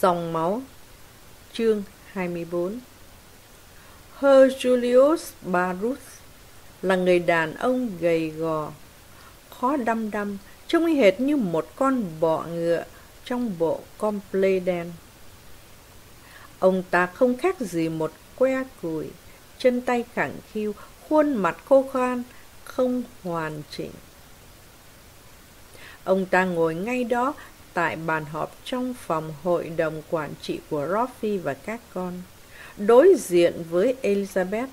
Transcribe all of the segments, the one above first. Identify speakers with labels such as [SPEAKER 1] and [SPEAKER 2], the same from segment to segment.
[SPEAKER 1] Dòng máu Chương 24 Her Julius Barus là người đàn ông gầy gò, khó đăm đăm, trông y hệt như một con bọ ngựa trong bộ comple đen. Ông ta không khác gì một que củi, chân tay khẳng khiu, khuôn mặt khô khan, không hoàn chỉnh. Ông ta ngồi ngay đó tại bàn họp trong phòng hội đồng quản trị của Roffy và các con, đối diện với Elizabeth.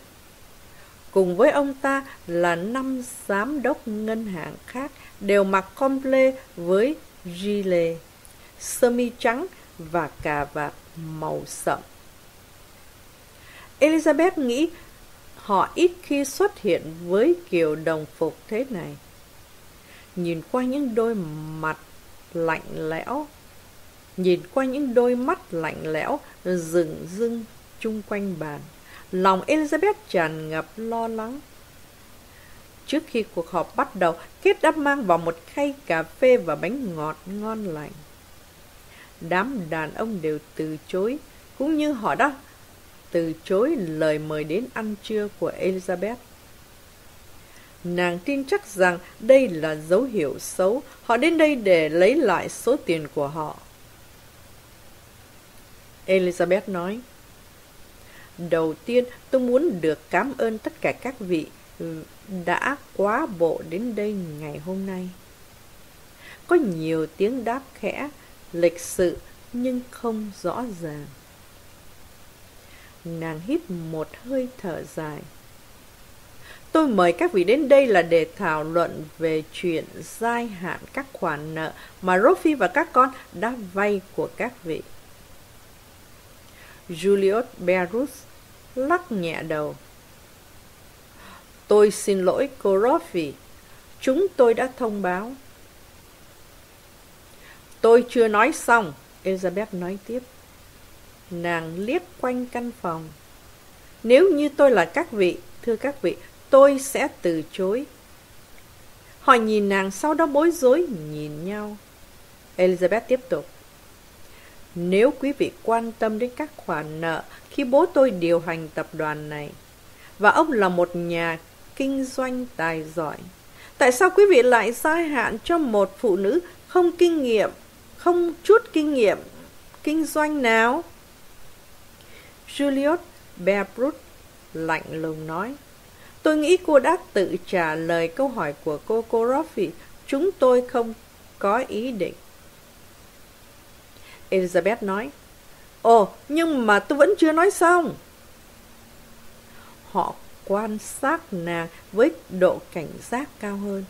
[SPEAKER 1] Cùng với ông ta là năm giám đốc ngân hàng khác đều mặc comple với gilet, sơ mi trắng và cà vạt màu sậm. Elizabeth nghĩ họ ít khi xuất hiện với kiểu đồng phục thế này. Nhìn qua những đôi mặt lạnh lẽo. Nhìn qua những đôi mắt lạnh lẽo, rừng rưng chung quanh bàn, lòng elizabeth tràn ngập lo lắng. Trước khi cuộc họp bắt đầu kết đã mang vào một khay cà phê và bánh ngọt ngon lành. Đám đàn ông đều từ chối, cũng như họ đã từ chối lời mời đến ăn trưa của elizabeth. Nàng tin chắc rằng đây là dấu hiệu xấu. Họ đến đây để lấy lại số tiền của họ. Elizabeth nói. Đầu tiên, tôi muốn được cảm ơn tất cả các vị đã quá bộ đến đây ngày hôm nay. Có nhiều tiếng đáp khẽ, lịch sự nhưng không rõ ràng. Nàng hít một hơi thở dài. Tôi mời các vị đến đây là để thảo luận về chuyện giai hạn các khoản nợ mà Rofi và các con đã vay của các vị. Julius Berus lắc nhẹ đầu. Tôi xin lỗi cô Rofi. Chúng tôi đã thông báo. Tôi chưa nói xong, Elizabeth nói tiếp. Nàng liếc quanh căn phòng. Nếu như tôi là các vị, thưa các vị, tôi sẽ từ chối. Họ nhìn nàng sau đó bối rối nhìn nhau. Elizabeth tiếp tục. Nếu quý vị quan tâm đến các khoản nợ khi bố tôi điều hành tập đoàn này, và ông là một nhà kinh doanh tài giỏi, tại sao quý vị lại sai hạn cho một phụ nữ không kinh nghiệm, không chút kinh nghiệm kinh doanh nào? Julius Bearbrut lạnh lùng nói. Tôi nghĩ cô đã tự trả lời câu hỏi của cô cô Chúng tôi không có ý định. Elizabeth nói. Ồ, nhưng mà tôi vẫn chưa nói xong. Họ quan sát nàng với độ cảnh giác cao hơn.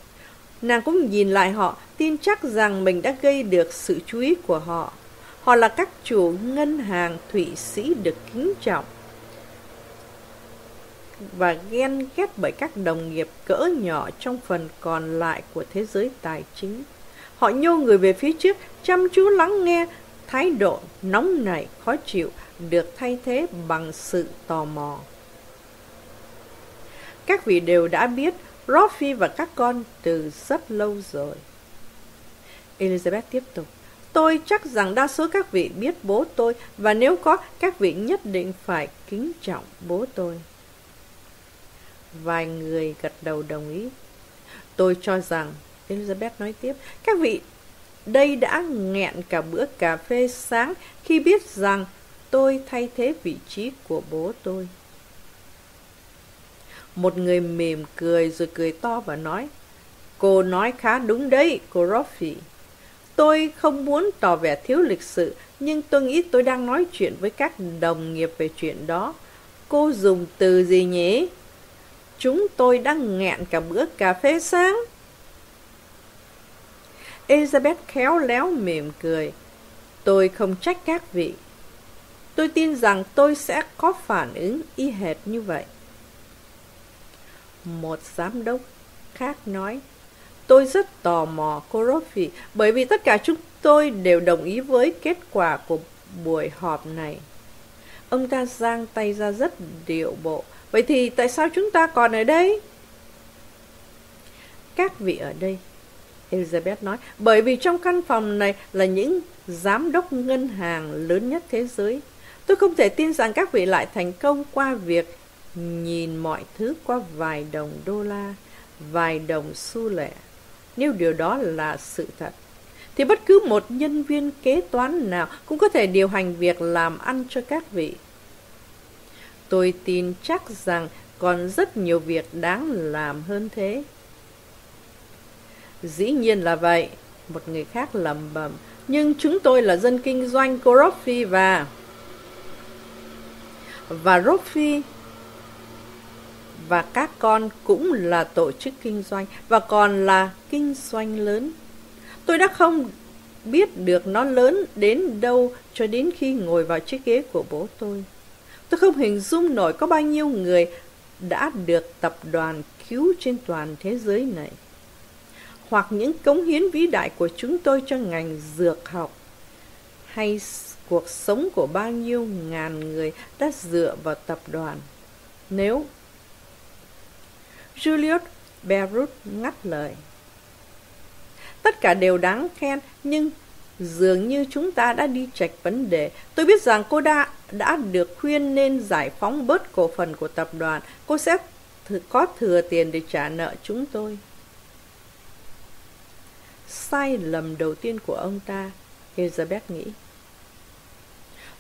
[SPEAKER 1] Nàng cũng nhìn lại họ, tin chắc rằng mình đã gây được sự chú ý của họ. Họ là các chủ ngân hàng Thụy Sĩ được kính trọng và ghen ghét bởi các đồng nghiệp cỡ nhỏ trong phần còn lại của thế giới tài chính. Họ nhô người về phía trước, chăm chú lắng nghe, thái độ nóng nảy, khó chịu được thay thế bằng sự tò mò. Các vị đều đã biết Roffy và các con từ rất lâu rồi. Elizabeth tiếp tục. Tôi chắc rằng đa số các vị biết bố tôi và nếu có, các vị nhất định phải kính trọng bố tôi. Vài người gật đầu đồng ý. Tôi cho rằng, Elizabeth nói tiếp, các vị đây đã nghẹn cả bữa cà phê sáng khi biết rằng tôi thay thế vị trí của bố tôi. Một người mềm cười rồi cười to và nói, Cô nói khá đúng đấy, cô Roffy. Tôi không muốn tỏ vẻ thiếu lịch sự, nhưng tôi nghĩ tôi đang nói chuyện với các đồng nghiệp về chuyện đó. Cô dùng từ gì nhỉ? Chúng tôi đang nghẹn cả bữa cà phê sáng. Elizabeth khéo léo mỉm cười. Tôi không trách các vị. Tôi tin rằng tôi sẽ có phản ứng y hệt như vậy. Một giám đốc khác nói, tôi rất tò mò cô Roffy bởi vì tất cả chúng tôi đều đồng ý với kết quả của buổi họp này. Ông ta giang tay ra rất điệu bộ Vậy thì tại sao chúng ta còn ở đây? Các vị ở đây, Elizabeth nói, bởi vì trong căn phòng này là những giám đốc ngân hàng lớn nhất thế giới. Tôi không thể tin rằng các vị lại thành công qua việc nhìn mọi thứ qua vài đồng đô la, vài đồng xu lẻ. Nếu điều đó là sự thật, thì bất cứ một nhân viên kế toán nào cũng có thể điều hành việc làm ăn cho các vị. Tôi tin chắc rằng còn rất nhiều việc đáng làm hơn thế. Dĩ nhiên là vậy, một người khác lầm bầm. Nhưng chúng tôi là dân kinh doanh của Roffy và... Và Roffy và các con cũng là tổ chức kinh doanh và còn là kinh doanh lớn. Tôi đã không biết được nó lớn đến đâu cho đến khi ngồi vào chiếc ghế của bố tôi. Tôi không hình dung nổi có bao nhiêu người đã được tập đoàn cứu trên toàn thế giới này. Hoặc những cống hiến vĩ đại của chúng tôi cho ngành dược học. Hay cuộc sống của bao nhiêu ngàn người đã dựa vào tập đoàn. Nếu Julius Beirut ngắt lời. Tất cả đều đáng khen, nhưng dường như chúng ta đã đi trạch vấn đề. Tôi biết rằng cô đã, đã được khuyên nên giải phóng bớt cổ phần của tập đoàn. Cô sẽ th có thừa tiền để trả nợ chúng tôi. Sai lầm đầu tiên của ông ta, Elizabeth nghĩ.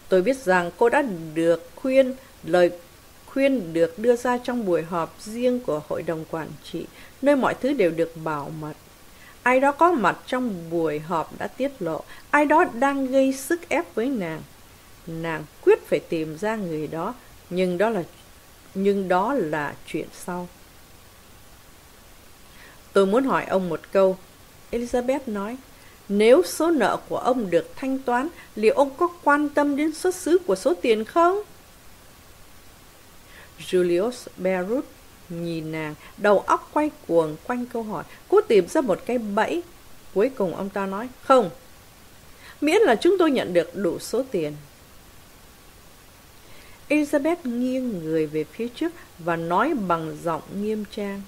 [SPEAKER 1] Tôi biết rằng cô đã được khuyên lời khuyên được đưa ra trong buổi họp riêng của hội đồng quản trị, nơi mọi thứ đều được bảo mật. Ai đó có mặt trong buổi họp đã tiết lộ, ai đó đang gây sức ép với nàng. Nàng quyết phải tìm ra người đó, nhưng đó là nhưng đó là chuyện sau. Tôi muốn hỏi ông một câu. Elizabeth nói, nếu số nợ của ông được thanh toán, liệu ông có quan tâm đến xuất xứ của số tiền không? Julius berut nhìn nàng, đầu óc quay cuồng quanh câu hỏi, cố tìm ra một cái bẫy. Cuối cùng ông ta nói, không, miễn là chúng tôi nhận được đủ số tiền. Elizabeth nghiêng người về phía trước và nói bằng giọng nghiêm trang.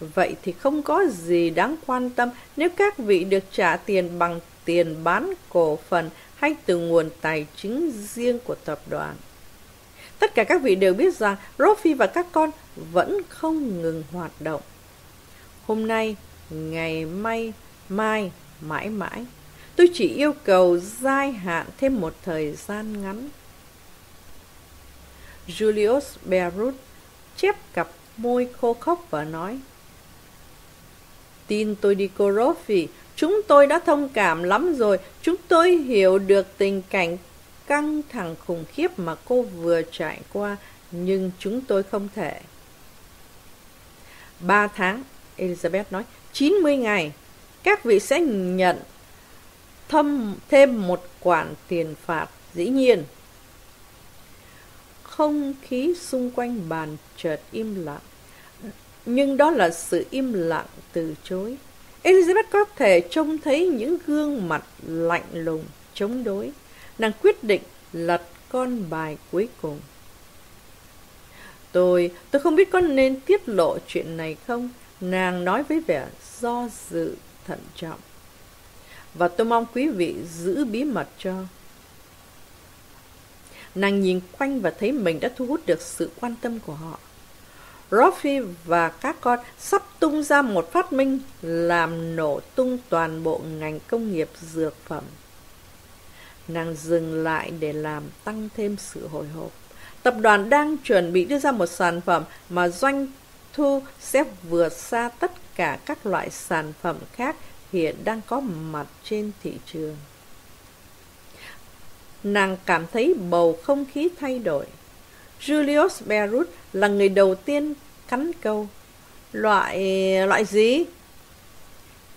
[SPEAKER 1] Vậy thì không có gì đáng quan tâm nếu các vị được trả tiền bằng tiền bán cổ phần hay từ nguồn tài chính riêng của tập đoàn. Tất cả các vị đều biết rằng Rofi và các con vẫn không ngừng hoạt động. Hôm nay, ngày mai, mai, mãi mãi, tôi chỉ yêu cầu dài hạn thêm một thời gian ngắn. Julius Berut chép cặp môi khô khóc và nói Tin tôi đi cô Rofi, chúng tôi đã thông cảm lắm rồi, chúng tôi hiểu được tình cảnh căng thẳng khủng khiếp mà cô vừa trải qua, nhưng chúng tôi không thể. Ba tháng, Elizabeth nói, 90 ngày, các vị sẽ nhận thâm thêm một khoản tiền phạt, dĩ nhiên. Không khí xung quanh bàn chợt im lặng, nhưng đó là sự im lặng từ chối. Elizabeth có thể trông thấy những gương mặt lạnh lùng, chống đối nàng quyết định lật con bài cuối cùng. Tôi, tôi không biết có nên tiết lộ chuyện này không, nàng nói với vẻ do dự thận trọng. Và tôi mong quý vị giữ bí mật cho. Nàng nhìn quanh và thấy mình đã thu hút được sự quan tâm của họ. Roffy và các con sắp tung ra một phát minh làm nổ tung toàn bộ ngành công nghiệp dược phẩm. Nàng dừng lại để làm tăng thêm sự hồi hộp. Tập đoàn đang chuẩn bị đưa ra một sản phẩm mà doanh thu sẽ vượt xa tất cả các loại sản phẩm khác hiện đang có mặt trên thị trường. Nàng cảm thấy bầu không khí thay đổi. Julius Berut là người đầu tiên cắn câu. Loại... loại gì?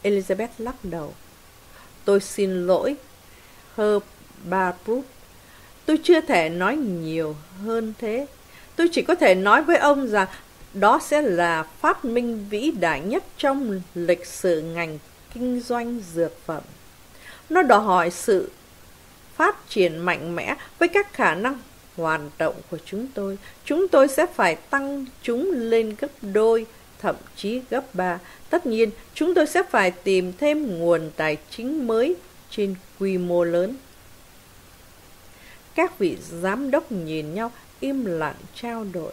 [SPEAKER 1] Elizabeth lắc đầu. Tôi xin lỗi. Herb ba Brooke. Tôi chưa thể nói nhiều hơn thế. Tôi chỉ có thể nói với ông rằng đó sẽ là phát minh vĩ đại nhất trong lịch sử ngành kinh doanh dược phẩm. Nó đòi hỏi sự phát triển mạnh mẽ với các khả năng hoạt động của chúng tôi. Chúng tôi sẽ phải tăng chúng lên gấp đôi, thậm chí gấp ba. Tất nhiên, chúng tôi sẽ phải tìm thêm nguồn tài chính mới trên quy mô lớn. Các vị giám đốc nhìn nhau im lặng trao đổi.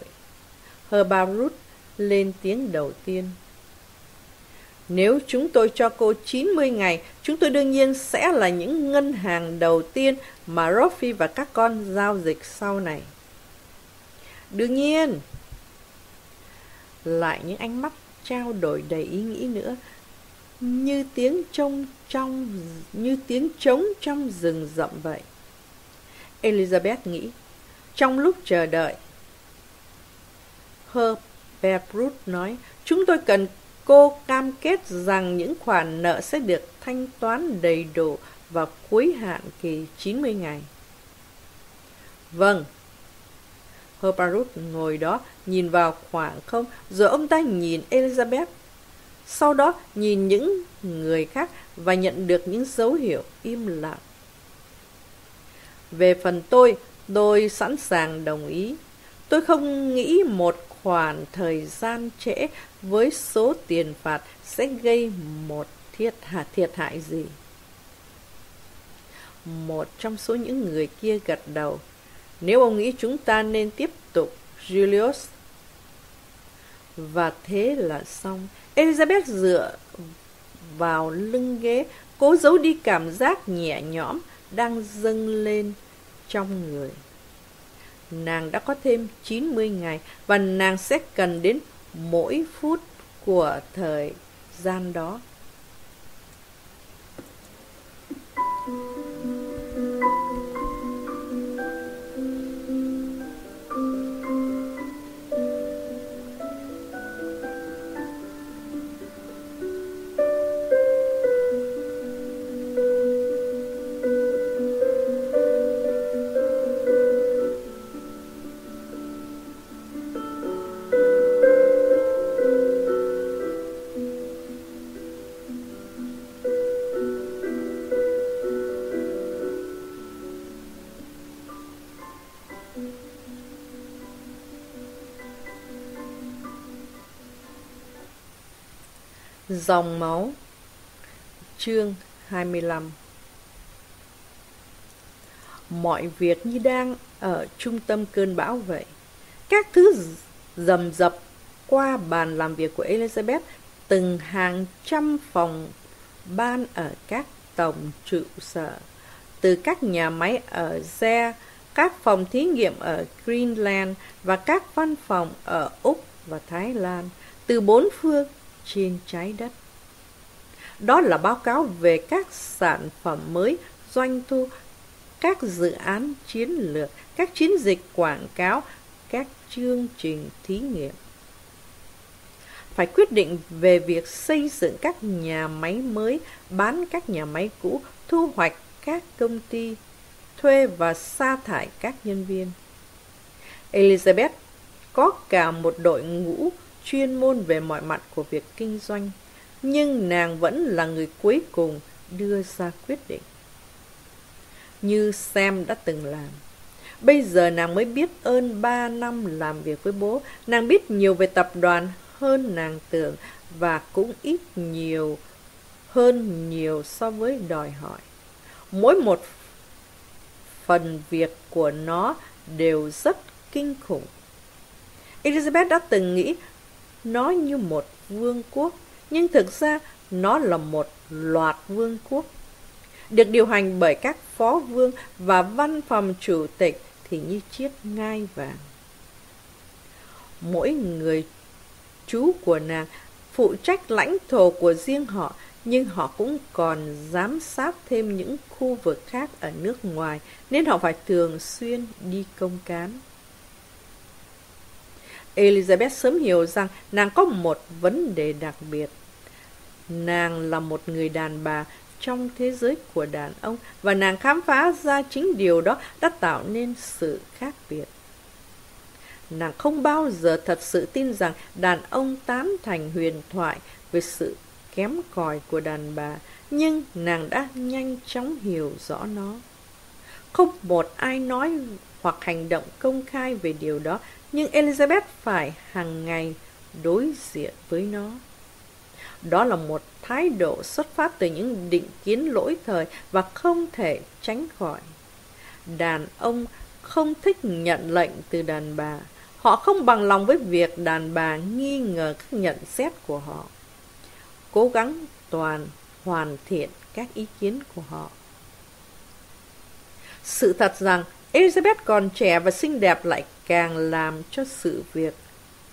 [SPEAKER 1] Herbarut lên tiếng đầu tiên. Nếu chúng tôi cho cô 90 ngày, chúng tôi đương nhiên sẽ là những ngân hàng đầu tiên mà Roffy và các con giao dịch sau này. Đương nhiên. Lại những ánh mắt trao đổi đầy ý nghĩ nữa, như tiếng trông trong như tiếng trống trong rừng rậm vậy. Elizabeth nghĩ, trong lúc chờ đợi, Herbert Brut nói, chúng tôi cần cô cam kết rằng những khoản nợ sẽ được thanh toán đầy đủ vào cuối hạn kỳ 90 ngày. Vâng. Herbarut ngồi đó nhìn vào khoảng không, rồi ông ta nhìn Elizabeth. Sau đó nhìn những người khác và nhận được những dấu hiệu im lặng. Về phần tôi, tôi sẵn sàng đồng ý. Tôi không nghĩ một khoản thời gian trễ với số tiền phạt sẽ gây một thiệt hại, thiệt hại gì. Một trong số những người kia gật đầu. Nếu ông nghĩ chúng ta nên tiếp tục, Julius. Và thế là xong. Elizabeth dựa vào lưng ghế, cố giấu đi cảm giác nhẹ nhõm đang dâng lên trong người. Nàng đã có thêm 90 ngày và nàng sẽ cần đến mỗi phút của thời gian đó. Dòng máu Chương 25 Mọi việc như đang ở trung tâm cơn bão vậy. Các thứ rầm rập qua bàn làm việc của Elizabeth, từng hàng trăm phòng ban ở các tổng trụ sở, từ các nhà máy ở Ze, các phòng thí nghiệm ở Greenland và các văn phòng ở Úc và Thái Lan, từ bốn phương trên trái đất. Đó là báo cáo về các sản phẩm mới, doanh thu, các dự án chiến lược, các chiến dịch quảng cáo, các chương trình thí nghiệm. Phải quyết định về việc xây dựng các nhà máy mới, bán các nhà máy cũ, thu hoạch các công ty, thuê và sa thải các nhân viên. Elizabeth có cả một đội ngũ chuyên môn về mọi mặt của việc kinh doanh, nhưng nàng vẫn là người cuối cùng đưa ra quyết định. Như Sam đã từng làm. Bây giờ nàng mới biết ơn ba năm làm việc với bố, nàng biết nhiều về tập đoàn hơn nàng tưởng và cũng ít nhiều hơn nhiều so với đòi hỏi. Mỗi một phần việc của nó đều rất kinh khủng. Elizabeth đã từng nghĩ nó như một vương quốc, nhưng thực ra nó là một loạt vương quốc. Được điều hành bởi các phó vương và văn phòng chủ tịch thì như chiếc ngai vàng. Mỗi người chú của nàng phụ trách lãnh thổ của riêng họ, nhưng họ cũng còn giám sát thêm những khu vực khác ở nước ngoài, nên họ phải thường xuyên đi công cán. Elizabeth sớm hiểu rằng nàng có một vấn đề đặc biệt. Nàng là một người đàn bà trong thế giới của đàn ông và nàng khám phá ra chính điều đó đã tạo nên sự khác biệt. Nàng không bao giờ thật sự tin rằng đàn ông tán thành huyền thoại về sự kém cỏi của đàn bà, nhưng nàng đã nhanh chóng hiểu rõ nó. Không một ai nói hoặc hành động công khai về điều đó nhưng Elizabeth phải hàng ngày đối diện với nó. Đó là một thái độ xuất phát từ những định kiến lỗi thời và không thể tránh khỏi. Đàn ông không thích nhận lệnh từ đàn bà. Họ không bằng lòng với việc đàn bà nghi ngờ các nhận xét của họ. Cố gắng toàn hoàn thiện các ý kiến của họ. Sự thật rằng Elizabeth còn trẻ và xinh đẹp lại càng làm cho sự việc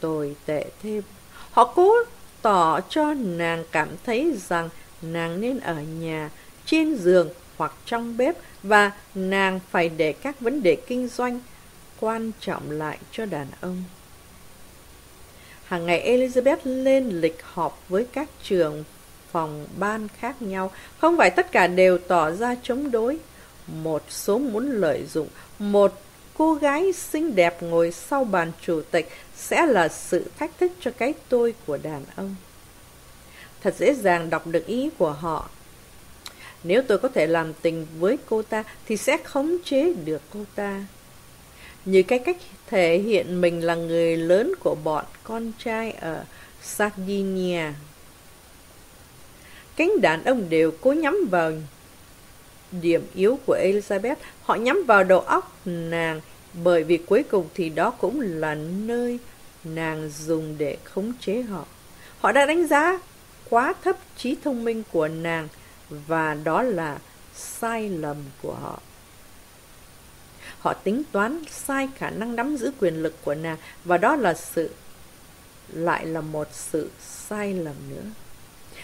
[SPEAKER 1] tồi tệ thêm. Họ cố tỏ cho nàng cảm thấy rằng nàng nên ở nhà, trên giường hoặc trong bếp và nàng phải để các vấn đề kinh doanh quan trọng lại cho đàn ông. Hàng ngày Elizabeth lên lịch họp với các trường phòng ban khác nhau, không phải tất cả đều tỏ ra chống đối. Một số muốn lợi dụng một cô gái xinh đẹp ngồi sau bàn chủ tịch sẽ là sự thách thức cho cái tôi của đàn ông. Thật dễ dàng đọc được ý của họ. Nếu tôi có thể làm tình với cô ta thì sẽ khống chế được cô ta. Như cái cách thể hiện mình là người lớn của bọn con trai ở Sardinia. Cánh đàn ông đều cố nhắm vào điểm yếu của Elizabeth. Họ nhắm vào đầu óc nàng, bởi vì cuối cùng thì đó cũng là nơi nàng dùng để khống chế họ. Họ đã đánh giá quá thấp trí thông minh của nàng, và đó là sai lầm của họ. Họ tính toán sai khả năng nắm giữ quyền lực của nàng, và đó là sự, lại là một sự sai lầm nữa.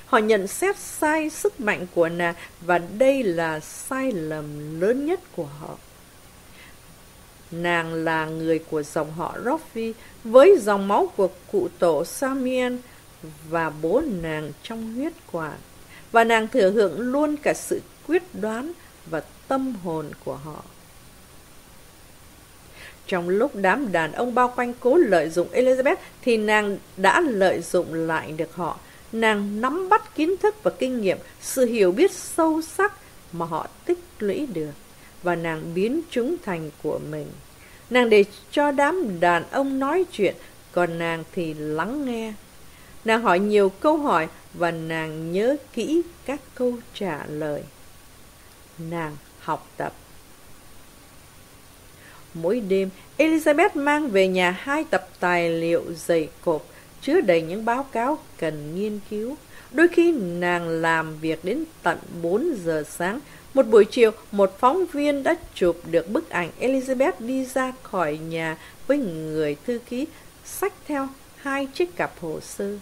[SPEAKER 1] Họ nhận xét sai sức mạnh của nàng và đây là sai lầm lớn nhất của họ. Nàng là người của dòng họ Roffy với dòng máu của cụ tổ Samian và bố nàng trong huyết quản. Và nàng thừa hưởng luôn cả sự quyết đoán và tâm hồn của họ. Trong lúc đám đàn ông bao quanh cố lợi dụng Elizabeth thì nàng đã lợi dụng lại được họ. Nàng nắm bắt kiến thức và kinh nghiệm, sự hiểu biết sâu sắc mà họ tích lũy được và nàng biến chúng thành của mình. Nàng để cho đám đàn ông nói chuyện, còn nàng thì lắng nghe. Nàng hỏi nhiều câu hỏi và nàng nhớ kỹ các câu trả lời. Nàng học tập. Mỗi đêm, Elizabeth mang về nhà hai tập tài liệu dày cộp chứa đầy những báo cáo cần nghiên cứu. Đôi khi nàng làm việc đến tận 4 giờ sáng. Một buổi chiều, một phóng viên đã chụp được bức ảnh Elizabeth đi ra khỏi nhà với người thư ký, xách theo hai chiếc cặp hồ sơ.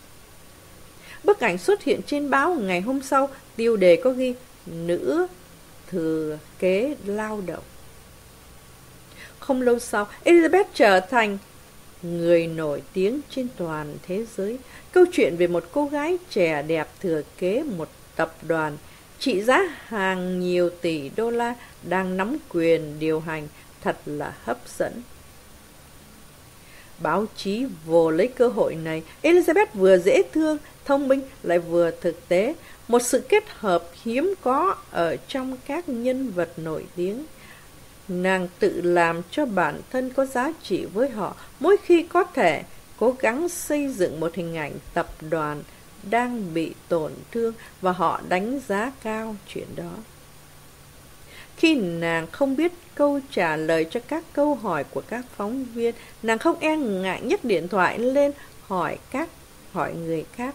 [SPEAKER 1] Bức ảnh xuất hiện trên báo ngày hôm sau, tiêu đề có ghi nữ thừa kế lao động. Không lâu sau, Elizabeth trở thành người nổi tiếng trên toàn thế giới. Câu chuyện về một cô gái trẻ đẹp thừa kế một tập đoàn trị giá hàng nhiều tỷ đô la đang nắm quyền điều hành thật là hấp dẫn. Báo chí vô lấy cơ hội này, Elizabeth vừa dễ thương, thông minh lại vừa thực tế, một sự kết hợp hiếm có ở trong các nhân vật nổi tiếng. Nàng tự làm cho bản thân có giá trị với họ mỗi khi có thể cố gắng xây dựng một hình ảnh tập đoàn đang bị tổn thương và họ đánh giá cao chuyện đó. Khi nàng không biết câu trả lời cho các câu hỏi của các phóng viên, nàng không e ngại nhấc điện thoại lên hỏi các hỏi người khác.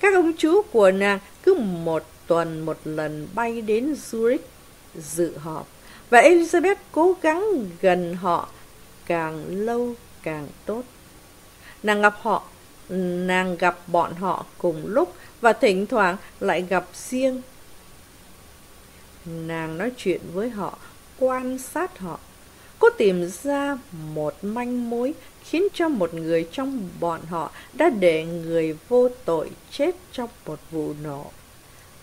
[SPEAKER 1] Các ông chú của nàng cứ một tuần một lần bay đến Zurich dự họp. Và Elizabeth cố gắng gần họ càng lâu càng tốt. Nàng gặp họ, nàng gặp bọn họ cùng lúc và thỉnh thoảng lại gặp riêng. Nàng nói chuyện với họ, quan sát họ, cố tìm ra một manh mối khiến cho một người trong bọn họ đã để người vô tội chết trong một vụ nổ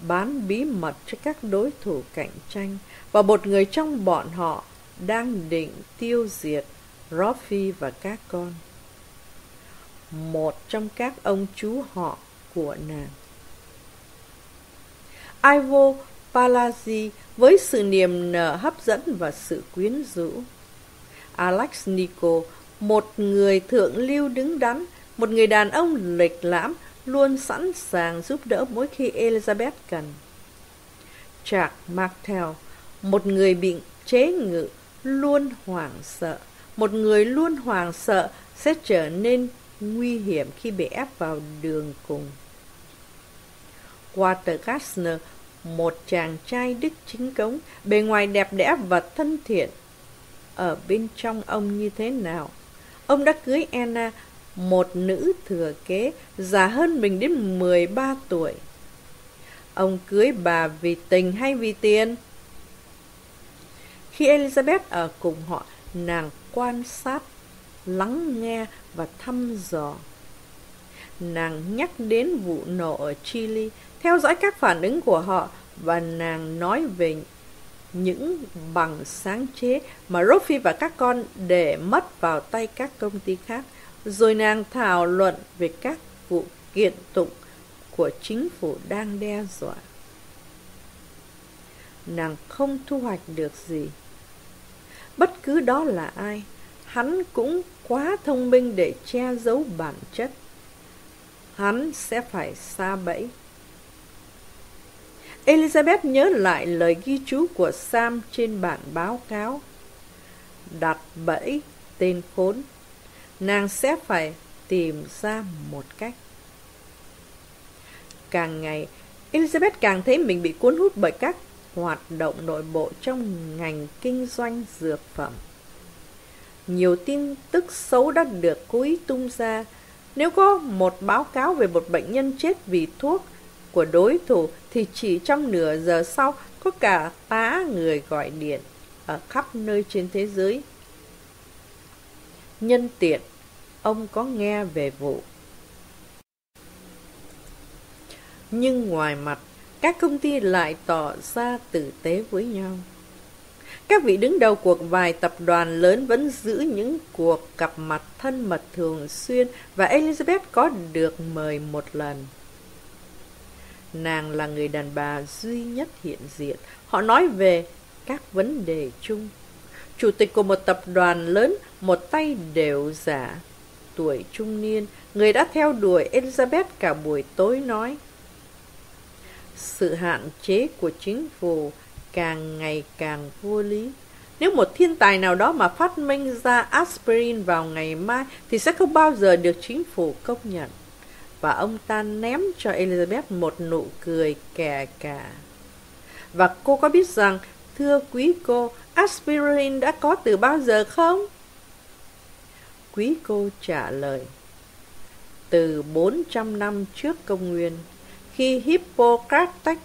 [SPEAKER 1] bán bí mật cho các đối thủ cạnh tranh và một người trong bọn họ đang định tiêu diệt Roffy và các con. Một trong các ông chú họ của nàng. Ivo Palazzi với sự niềm nở hấp dẫn và sự quyến rũ. Alex Nico, một người thượng lưu đứng đắn, một người đàn ông lịch lãm, luôn sẵn sàng giúp đỡ mỗi khi Elizabeth cần. Jack Martel, một người bị chế ngự, luôn hoảng sợ. Một người luôn hoảng sợ sẽ trở nên nguy hiểm khi bị ép vào đường cùng. Walter Gassner, một chàng trai đức chính cống, bề ngoài đẹp đẽ và thân thiện. Ở bên trong ông như thế nào? Ông đã cưới Anna, một nữ thừa kế, già hơn mình đến 13 tuổi. Ông cưới bà vì tình hay vì tiền? Khi Elizabeth ở cùng họ, nàng quan sát, lắng nghe và thăm dò. Nàng nhắc đến vụ nổ ở Chile, theo dõi các phản ứng của họ và nàng nói về những bằng sáng chế mà Rofi và các con để mất vào tay các công ty khác. Rồi nàng thảo luận về các vụ kiện tụng của chính phủ đang đe dọa. Nàng không thu hoạch được gì. Bất cứ đó là ai, hắn cũng quá thông minh để che giấu bản chất. Hắn sẽ phải xa bẫy. Elizabeth nhớ lại lời ghi chú của Sam trên bản báo cáo. Đặt bẫy tên khốn, nàng sẽ phải tìm ra một cách. Càng ngày, Elizabeth càng thấy mình bị cuốn hút bởi các hoạt động nội bộ trong ngành kinh doanh dược phẩm. Nhiều tin tức xấu đã được cố ý tung ra. Nếu có một báo cáo về một bệnh nhân chết vì thuốc của đối thủ thì chỉ trong nửa giờ sau có cả tá người gọi điện ở khắp nơi trên thế giới. Nhân tiện, ông có nghe về vụ. Nhưng ngoài mặt, các công ty lại tỏ ra tử tế với nhau. Các vị đứng đầu cuộc vài tập đoàn lớn vẫn giữ những cuộc gặp mặt thân mật thường xuyên và Elizabeth có được mời một lần. Nàng là người đàn bà duy nhất hiện diện. Họ nói về các vấn đề chung. Chủ tịch của một tập đoàn lớn, một tay đều giả, tuổi trung niên, người đã theo đuổi Elizabeth cả buổi tối nói. Sự hạn chế của chính phủ càng ngày càng vô lý. Nếu một thiên tài nào đó mà phát minh ra aspirin vào ngày mai thì sẽ không bao giờ được chính phủ công nhận và ông ta ném cho Elizabeth một nụ cười kè cả. Và cô có biết rằng, thưa quý cô, aspirin đã có từ bao giờ không? Quý cô trả lời, từ 400 năm trước công nguyên, khi Hippocrates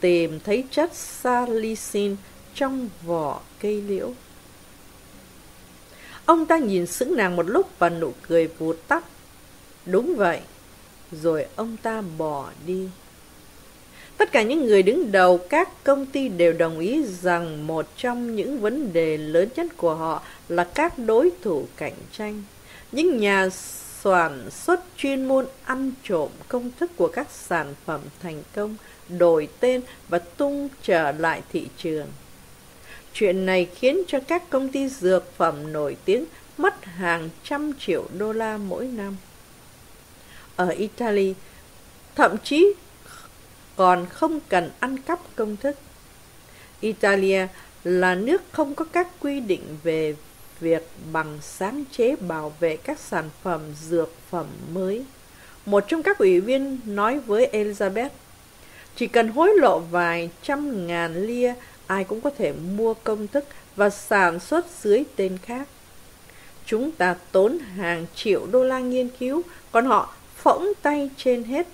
[SPEAKER 1] tìm thấy chất salicin trong vỏ cây liễu. Ông ta nhìn sững nàng một lúc và nụ cười vụt tắt. Đúng vậy, rồi ông ta bỏ đi. Tất cả những người đứng đầu các công ty đều đồng ý rằng một trong những vấn đề lớn nhất của họ là các đối thủ cạnh tranh. Những nhà sản xuất chuyên môn ăn trộm công thức của các sản phẩm thành công, đổi tên và tung trở lại thị trường. Chuyện này khiến cho các công ty dược phẩm nổi tiếng mất hàng trăm triệu đô la mỗi năm ở Italy, thậm chí còn không cần ăn cắp công thức. Italia là nước không có các quy định về việc bằng sáng chế bảo vệ các sản phẩm dược phẩm mới. Một trong các ủy viên nói với Elizabeth, chỉ cần hối lộ vài trăm ngàn lia, ai cũng có thể mua công thức và sản xuất dưới tên khác. Chúng ta tốn hàng triệu đô la nghiên cứu, còn họ phỗng tay trên hết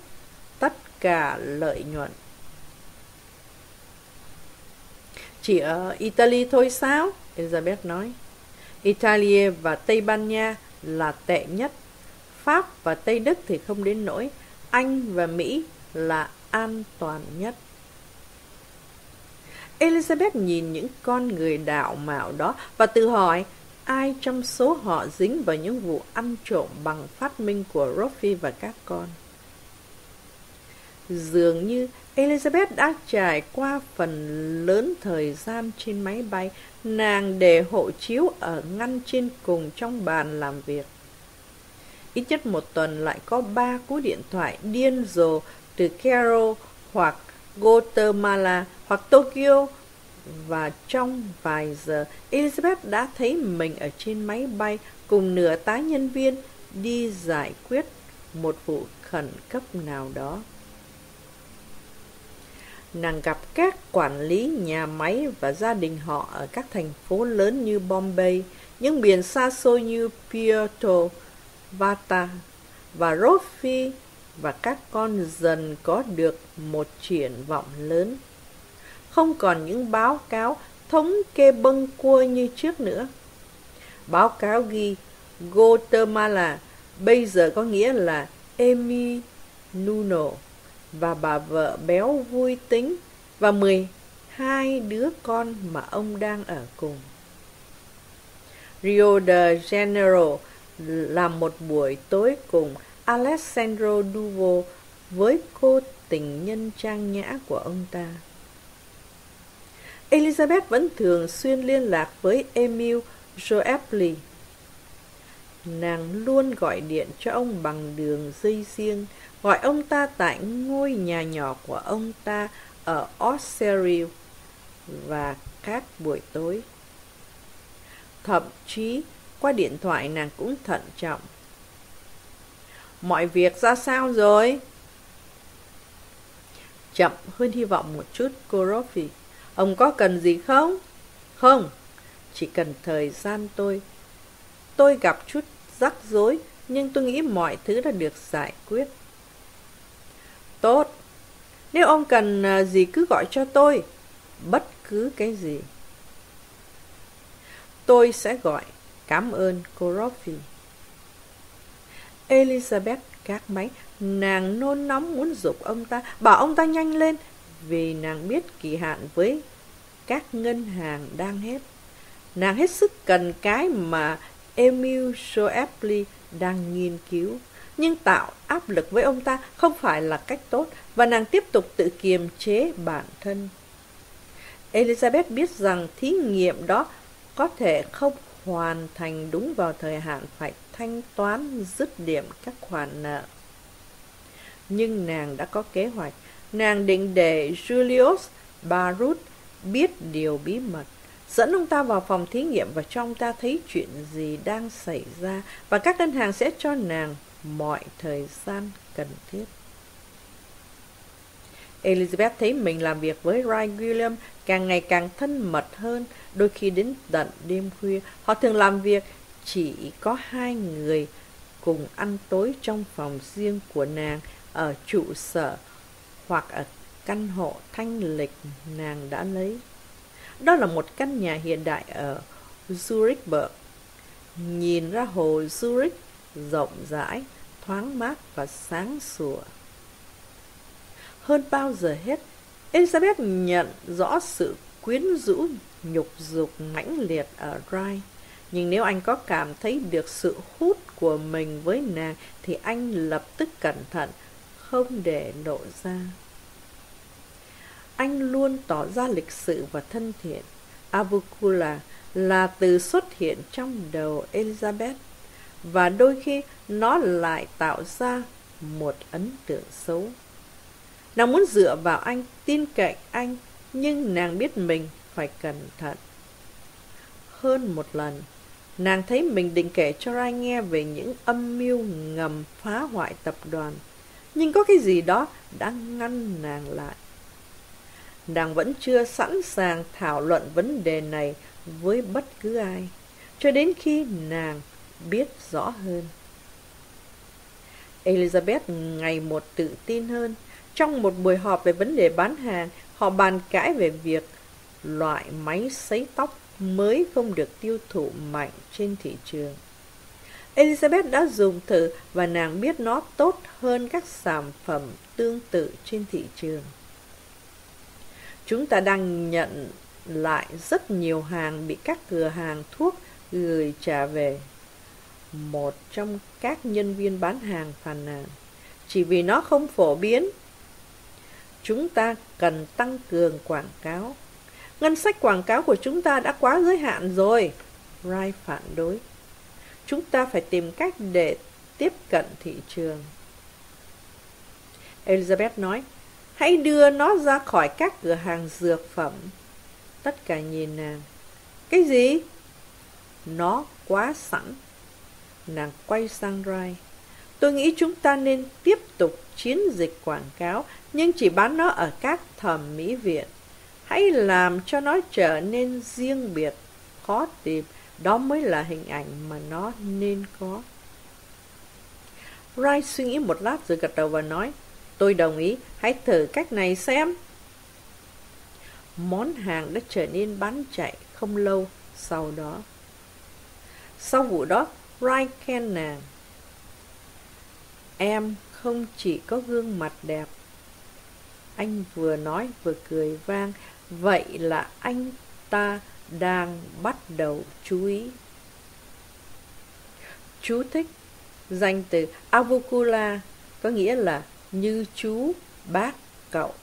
[SPEAKER 1] tất cả lợi nhuận. Chỉ ở Italy thôi sao? Elizabeth nói. Italia và Tây Ban Nha là tệ nhất. Pháp và Tây Đức thì không đến nỗi. Anh và Mỹ là an toàn nhất. Elizabeth nhìn những con người đạo mạo đó và tự hỏi ai trong số họ dính vào những vụ ăn trộm bằng phát minh của Roffy và các con. Dường như Elizabeth đã trải qua phần lớn thời gian trên máy bay, nàng để hộ chiếu ở ngăn trên cùng trong bàn làm việc. Ít nhất một tuần lại có ba cú điện thoại điên rồ từ Cairo hoặc Guatemala hoặc Tokyo và trong vài giờ Elizabeth đã thấy mình ở trên máy bay cùng nửa tá nhân viên đi giải quyết một vụ khẩn cấp nào đó. Nàng gặp các quản lý nhà máy và gia đình họ ở các thành phố lớn như Bombay, những biển xa xôi như Puerto Vata và Rofi và các con dần có được một triển vọng lớn. Không còn những báo cáo thống kê bâng cua như trước nữa. Báo cáo ghi Guatemala bây giờ có nghĩa là Emi Nuno và bà vợ béo vui tính và mười hai đứa con mà ông đang ở cùng. Rio de Janeiro làm một buổi tối cùng Alessandro Duvo với cô tình nhân trang nhã của ông ta. Elizabeth vẫn thường xuyên liên lạc với Emil Joepli. Nàng luôn gọi điện cho ông bằng đường dây riêng, gọi ông ta tại ngôi nhà nhỏ của ông ta ở Australia và các buổi tối. Thậm chí qua điện thoại nàng cũng thận trọng. Mọi việc ra sao rồi? Chậm hơn hy vọng một chút, cô Rofi. Ông có cần gì không? Không, chỉ cần thời gian tôi. Tôi gặp chút rắc rối, nhưng tôi nghĩ mọi thứ đã được giải quyết. Tốt, nếu ông cần à, gì cứ gọi cho tôi, bất cứ cái gì. Tôi sẽ gọi. Cảm ơn cô Roffy. Elizabeth các máy, nàng nôn nóng muốn dục ông ta, bảo ông ta nhanh lên, vì nàng biết kỳ hạn với các ngân hàng đang hết. Nàng hết sức cần cái mà Emil Soepli đang nghiên cứu. Nhưng tạo áp lực với ông ta không phải là cách tốt, và nàng tiếp tục tự kiềm chế bản thân. Elizabeth biết rằng thí nghiệm đó có thể không hoàn thành đúng vào thời hạn phải thanh toán dứt điểm các khoản nợ. Nhưng nàng đã có kế hoạch. Nàng định để Julius Barut biết điều bí mật, dẫn ông ta vào phòng thí nghiệm và cho ông ta thấy chuyện gì đang xảy ra, và các ngân hàng sẽ cho nàng mọi thời gian cần thiết. Elizabeth thấy mình làm việc với Ray William càng ngày càng thân mật hơn, đôi khi đến tận đêm khuya. Họ thường làm việc chỉ có hai người cùng ăn tối trong phòng riêng của nàng ở trụ sở hoặc ở căn hộ thanh lịch nàng đã lấy. Đó là một căn nhà hiện đại ở Zurichberg. Nhìn ra hồ Zurich rộng rãi, thoáng mát và sáng sủa. Hơn bao giờ hết, Elizabeth nhận rõ sự quyến rũ, nhục dục mãnh liệt ở Rai. Nhưng nếu anh có cảm thấy được sự hút của mình với nàng thì anh lập tức cẩn thận, không để lộ ra. Anh luôn tỏ ra lịch sự và thân thiện. Avukula là từ xuất hiện trong đầu Elizabeth và đôi khi nó lại tạo ra một ấn tượng xấu. Nàng muốn dựa vào anh, tin cậy anh, nhưng nàng biết mình phải cẩn thận. Hơn một lần, nàng thấy mình định kể cho Rai nghe về những âm mưu ngầm phá hoại tập đoàn. Nhưng có cái gì đó đã ngăn nàng lại. Nàng vẫn chưa sẵn sàng thảo luận vấn đề này với bất cứ ai, cho đến khi nàng biết rõ hơn. Elizabeth ngày một tự tin hơn. Trong một buổi họp về vấn đề bán hàng, họ bàn cãi về việc loại máy sấy tóc mới không được tiêu thụ mạnh trên thị trường. Elizabeth đã dùng thử và nàng biết nó tốt hơn các sản phẩm tương tự trên thị trường. Chúng ta đang nhận lại rất nhiều hàng bị các cửa hàng thuốc gửi trả về. Một trong các nhân viên bán hàng phàn nàn, chỉ vì nó không phổ biến. Chúng ta cần tăng cường quảng cáo. Ngân sách quảng cáo của chúng ta đã quá giới hạn rồi. Rai phản đối. Chúng ta phải tìm cách để tiếp cận thị trường. Elizabeth nói, hãy đưa nó ra khỏi các cửa hàng dược phẩm. Tất cả nhìn nàng. Cái gì? Nó quá sẵn. Nàng quay sang Rai. Tôi nghĩ chúng ta nên tiếp tục chiến dịch quảng cáo, nhưng chỉ bán nó ở các thẩm mỹ viện. Hãy làm cho nó trở nên riêng biệt, khó tìm. Đó mới là hình ảnh mà nó nên có. Rai suy nghĩ một lát rồi gật đầu và nói, tôi đồng ý, hãy thử cách này xem. Món hàng đã trở nên bán chạy không lâu sau đó. Sau vụ đó, Rai. Em không chỉ có gương mặt đẹp. Anh vừa nói vừa cười vang, vậy là anh ta đang bắt đầu chú ý. Chú thích Danh từ avocula có nghĩa là như chú, bác, cậu.